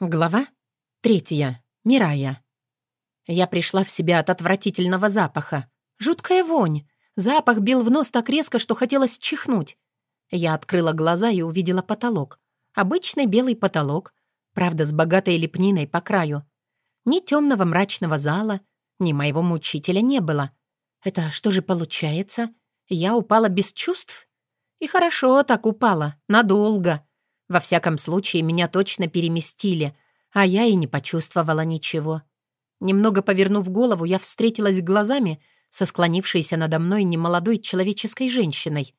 Глава третья. Мирая. Я пришла в себя от отвратительного запаха. Жуткая вонь. Запах бил в нос так резко, что хотелось чихнуть. Я открыла глаза и увидела потолок. Обычный белый потолок, правда, с богатой лепниной по краю. Ни темного мрачного зала, ни моего мучителя не было. Это что же получается? Я упала без чувств? И хорошо так упала, надолго. Во всяком случае, меня точно переместили, а я и не почувствовала ничего. Немного повернув голову, я встретилась глазами со склонившейся надо мной немолодой человеческой женщиной.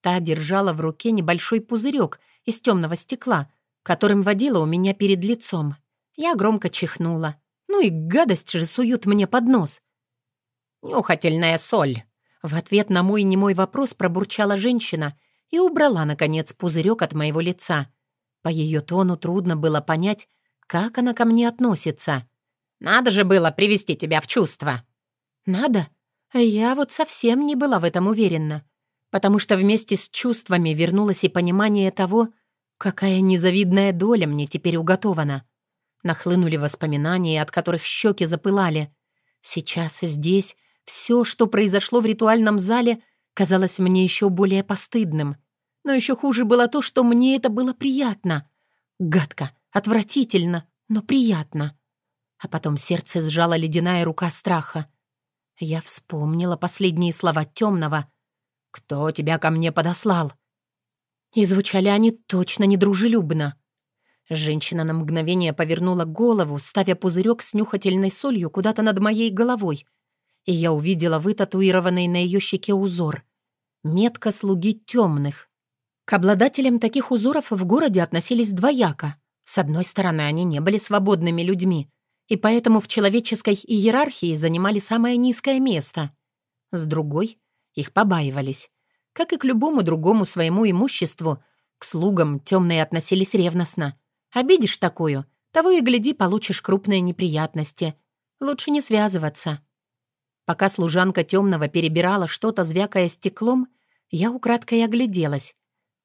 Та держала в руке небольшой пузырек из темного стекла, которым водила у меня перед лицом. Я громко чихнула. Ну и гадость же суют мне под нос. «Нюхательная соль!» В ответ на мой немой вопрос пробурчала женщина и убрала, наконец, пузырек от моего лица. По ее тону трудно было понять, как она ко мне относится. «Надо же было привести тебя в чувство!» «Надо?» Я вот совсем не была в этом уверена, потому что вместе с чувствами вернулось и понимание того, какая незавидная доля мне теперь уготована. Нахлынули воспоминания, от которых щеки запылали. Сейчас, здесь, все, что произошло в ритуальном зале, казалось мне еще более постыдным. Но еще хуже было то, что мне это было приятно. Гадко, отвратительно, но приятно. А потом сердце сжала ледяная рука страха. Я вспомнила последние слова темного. «Кто тебя ко мне подослал?» И звучали они точно недружелюбно. Женщина на мгновение повернула голову, ставя пузырек с нюхательной солью куда-то над моей головой, и я увидела вытатуированный на ее щеке узор. Метка слуги темных. К обладателям таких узоров в городе относились двояко. С одной стороны, они не были свободными людьми, и поэтому в человеческой иерархии занимали самое низкое место. С другой, их побаивались. Как и к любому другому своему имуществу, к слугам темные относились ревностно. Обидишь такую, того и гляди, получишь крупные неприятности. Лучше не связываться. Пока служанка темного перебирала что-то, звякая стеклом, я украдкой огляделась.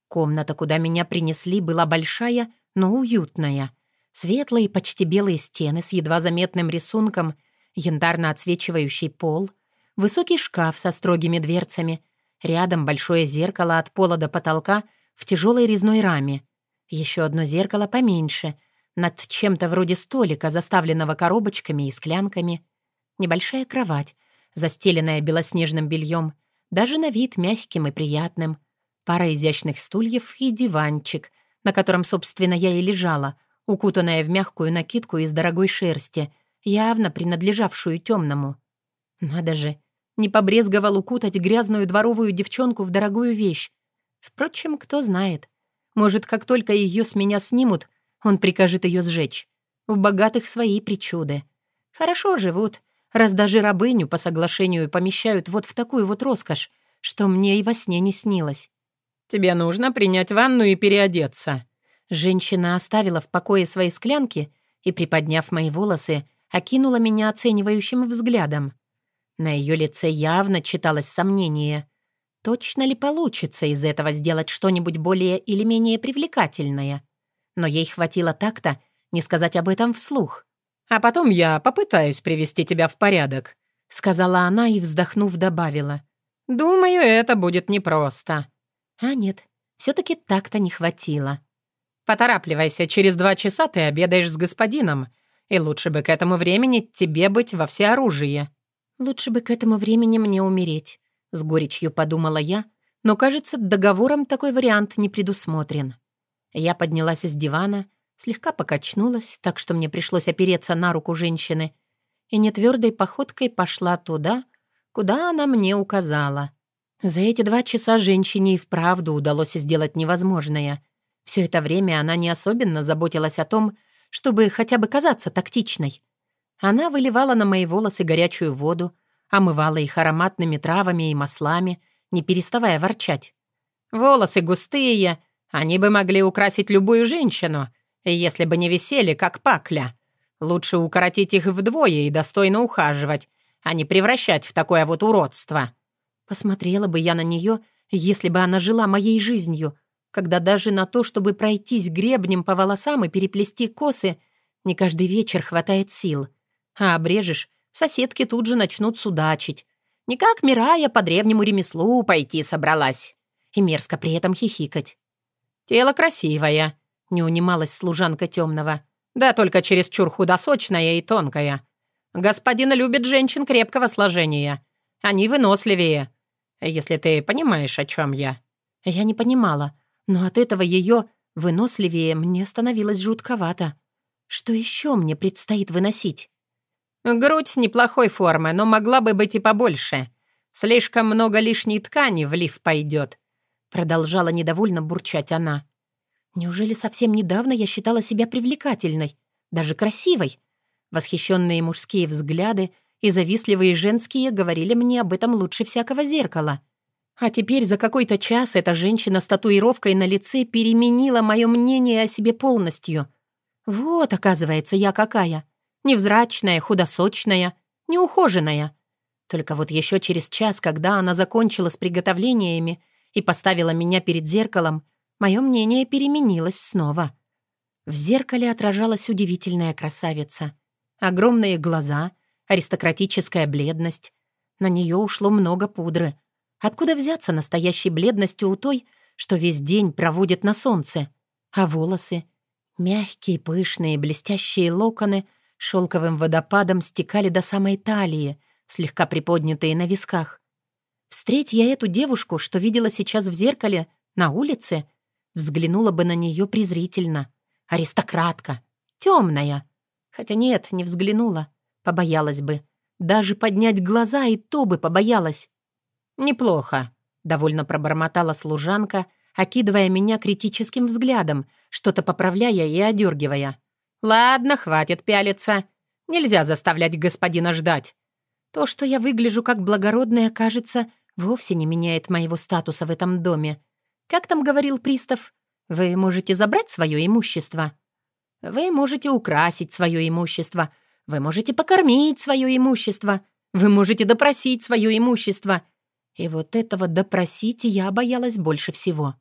Комната, куда меня принесли, была большая, но уютная. Светлые, почти белые стены с едва заметным рисунком, янтарно отсвечивающий пол, высокий шкаф со строгими дверцами, рядом большое зеркало от пола до потолка в тяжелой резной раме, еще одно зеркало поменьше, над чем-то вроде столика, заставленного коробочками и склянками, небольшая кровать, застеленная белоснежным бельем, даже на вид мягким и приятным, пара изящных стульев и диванчик, на котором, собственно, я и лежала, укутанная в мягкую накидку из дорогой шерсти, явно принадлежавшую темному. Надо же, не побрезговал укутать грязную дворовую девчонку в дорогую вещь. Впрочем, кто знает. Может, как только ее с меня снимут, он прикажет ее сжечь. В богатых свои причуды. Хорошо живут, раз даже рабыню по соглашению помещают вот в такую вот роскошь, что мне и во сне не снилось. «Тебе нужно принять ванну и переодеться». Женщина оставила в покое свои склянки и, приподняв мои волосы, окинула меня оценивающим взглядом. На ее лице явно читалось сомнение. Точно ли получится из этого сделать что-нибудь более или менее привлекательное? Но ей хватило так-то не сказать об этом вслух. «А потом я попытаюсь привести тебя в порядок», — сказала она и, вздохнув, добавила. «Думаю, это будет непросто». А нет, все-таки так-то не хватило. «Поторапливайся, через два часа ты обедаешь с господином, и лучше бы к этому времени тебе быть во всеоружии». «Лучше бы к этому времени мне умереть», — с горечью подумала я, но, кажется, договором такой вариант не предусмотрен. Я поднялась из дивана, слегка покачнулась, так что мне пришлось опереться на руку женщины, и нетвердой походкой пошла туда, куда она мне указала. За эти два часа женщине и вправду удалось сделать невозможное. Все это время она не особенно заботилась о том, чтобы хотя бы казаться тактичной. Она выливала на мои волосы горячую воду, омывала их ароматными травами и маслами, не переставая ворчать. «Волосы густые, они бы могли украсить любую женщину, если бы не висели, как пакля. Лучше укоротить их вдвое и достойно ухаживать, а не превращать в такое вот уродство». Посмотрела бы я на нее, если бы она жила моей жизнью, когда даже на то, чтобы пройтись гребнем по волосам и переплести косы, Не каждый вечер хватает сил. А обрежешь, соседки тут же начнут судачить. Никак Мирая по древнему ремеслу пойти собралась. И мерзко при этом хихикать. «Тело красивое», — не унималась служанка темного. «Да только чересчур худосочная и тонкая. Господин любит женщин крепкого сложения. Они выносливее. Если ты понимаешь, о чем я». Я не понимала, но от этого ее выносливее мне становилось жутковато. Что еще мне предстоит выносить? Грудь неплохой формы, но могла бы быть и побольше. Слишком много лишней ткани в лиф пойдет. Продолжала недовольно бурчать она. Неужели совсем недавно я считала себя привлекательной, даже красивой? Восхищенные мужские взгляды и завистливые женские говорили мне об этом лучше всякого зеркала. А теперь за какой-то час эта женщина с татуировкой на лице переменила мое мнение о себе полностью. Вот, оказывается, я какая. Невзрачная, худосочная, неухоженная. Только вот еще через час, когда она закончила с приготовлениями и поставила меня перед зеркалом, мое мнение переменилось снова. В зеркале отражалась удивительная красавица. Огромные глаза, аристократическая бледность. На нее ушло много пудры. Откуда взяться настоящей бледностью у той, что весь день проводит на солнце? А волосы? Мягкие, пышные, блестящие локоны — шелковым водопадом стекали до самой талии, слегка приподнятые на висках. Встреть я эту девушку, что видела сейчас в зеркале, на улице, взглянула бы на нее презрительно. Аристократка, темная. Хотя нет, не взглянула, побоялась бы. Даже поднять глаза и то бы побоялась. «Неплохо», — довольно пробормотала служанка, окидывая меня критическим взглядом, что-то поправляя и одергивая. «Ладно, хватит пялиться. Нельзя заставлять господина ждать. То, что я выгляжу как благородная, кажется, вовсе не меняет моего статуса в этом доме. Как там говорил пристав? Вы можете забрать свое имущество. Вы можете украсить свое имущество. Вы можете покормить свое имущество. Вы можете допросить свое имущество. И вот этого допросить я боялась больше всего.